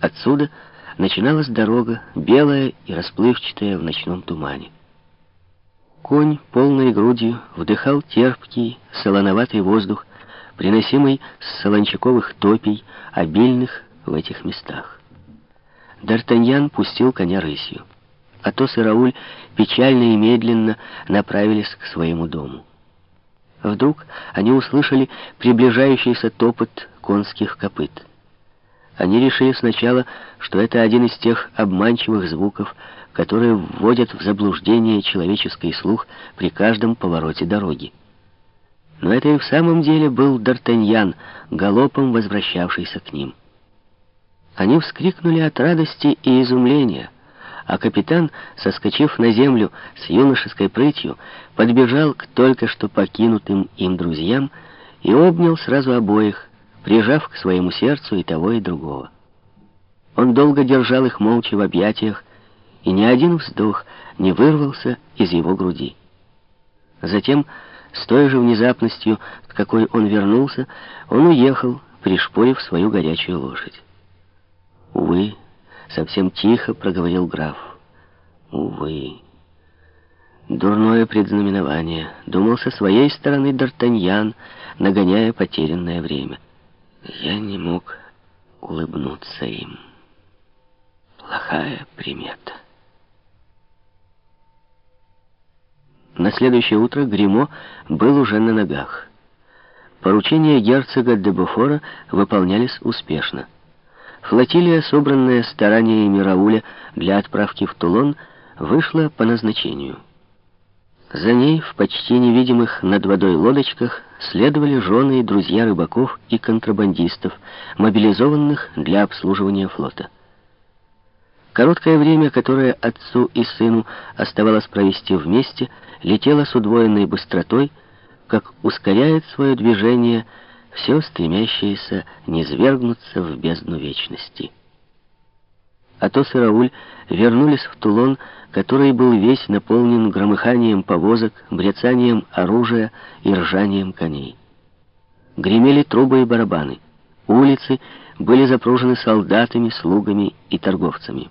Отсюда начиналась дорога, белая и расплывчатая в ночном тумане. Конь полной грудью вдыхал терпкий, солоноватый воздух, приносимый с солончаковых топий, обильных в этих местах. Д'Артаньян пустил коня рысью. Атос и Рауль печально и медленно направились к своему дому. Вдруг они услышали приближающийся топот конских копыт. Они решили сначала, что это один из тех обманчивых звуков, которые вводят в заблуждение человеческий слух при каждом повороте дороги. Но это и в самом деле был Д'Артаньян, галопом возвращавшийся к ним. Они вскрикнули от радости и изумления, а капитан, соскочив на землю с юношеской прытью, подбежал к только что покинутым им друзьям и обнял сразу обоих, прижав к своему сердцу и того, и другого. Он долго держал их молча в объятиях, и ни один вздох не вырвался из его груди. Затем, с той же внезапностью, с какой он вернулся, он уехал, пришпорив свою горячую лошадь. «Увы», — совсем тихо проговорил граф. «Увы». Дурное предзнаменование. Думал со своей стороны Д'Артаньян, нагоняя потерянное время. Я не мог улыбнуться им. Плохая примета. На следующее утро Гримо был уже на ногах. Поручения герцога де Буфора выполнялись успешно. Флотилия, собранная стараниями Рауля для отправки в Тулон, вышла по назначению. За ней в почти невидимых над водой лодочках следовали жены и друзья рыбаков и контрабандистов, мобилизованных для обслуживания флота. Короткое время, которое отцу и сыну оставалось провести вместе, летело с удвоенной быстротой, как ускоряет свое движение все стремящееся низвергнуться в бездну вечности. Атос и Рауль вернулись в Тулон, который был весь наполнен громыханием повозок, брецанием оружия и ржанием коней. Гремели трубы и барабаны. Улицы были запружены солдатами, слугами и торговцами.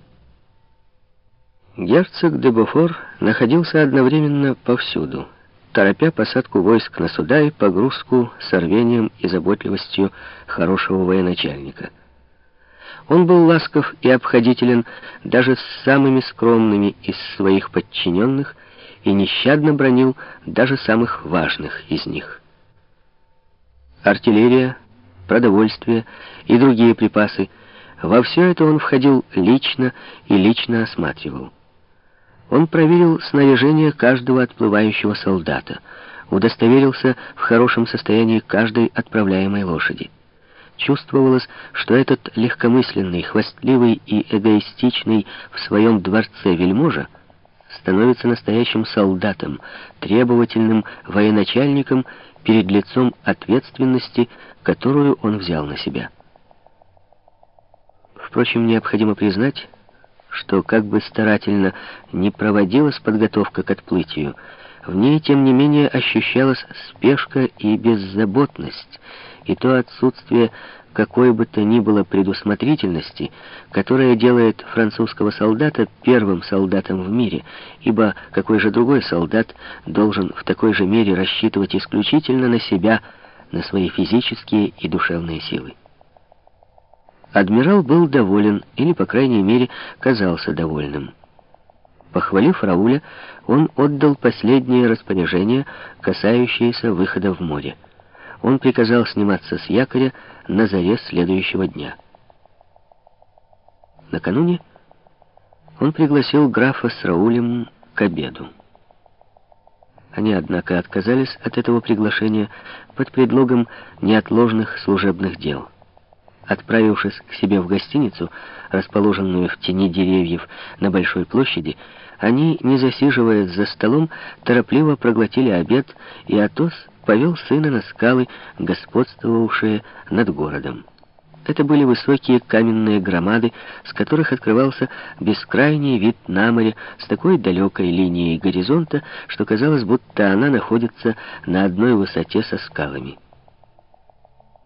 Герцог де Бофор находился одновременно повсюду, торопя посадку войск на суда и погрузку с рвением и заботливостью хорошего военачальника. Он был ласков и обходителен даже с самыми скромными из своих подчиненных и нещадно бронил даже самых важных из них. Артиллерия, продовольствие и другие припасы — во все это он входил лично и лично осматривал. Он проверил снаряжение каждого отплывающего солдата, удостоверился в хорошем состоянии каждой отправляемой лошади. Чувствовалось, что этот легкомысленный, хвастливый и эгоистичный в своем дворце вельможа становится настоящим солдатом, требовательным военачальником перед лицом ответственности, которую он взял на себя. Впрочем, необходимо признать, что как бы старательно не проводилась подготовка к отплытию, в ней, тем не менее, ощущалась спешка и беззаботность, и то отсутствие какой бы то ни было предусмотрительности, которая делает французского солдата первым солдатом в мире, ибо какой же другой солдат должен в такой же мере рассчитывать исключительно на себя, на свои физические и душевные силы. Адмирал был доволен, или, по крайней мере, казался довольным. Похвалив Рауля, он отдал последнее распоряжение, касающееся выхода в море. Он приказал сниматься с якоря на заре следующего дня. Накануне он пригласил графа с Раулем к обеду. Они, однако, отказались от этого приглашения под предлогом неотложных служебных дел. Отправившись к себе в гостиницу, расположенную в тени деревьев на большой площади, они, не засиживаясь за столом, торопливо проглотили обед, и Атос повел сына на скалы, господствовавшие над городом. Это были высокие каменные громады, с которых открывался бескрайний вид на море с такой далекой линией горизонта, что казалось, будто она находится на одной высоте со скалами.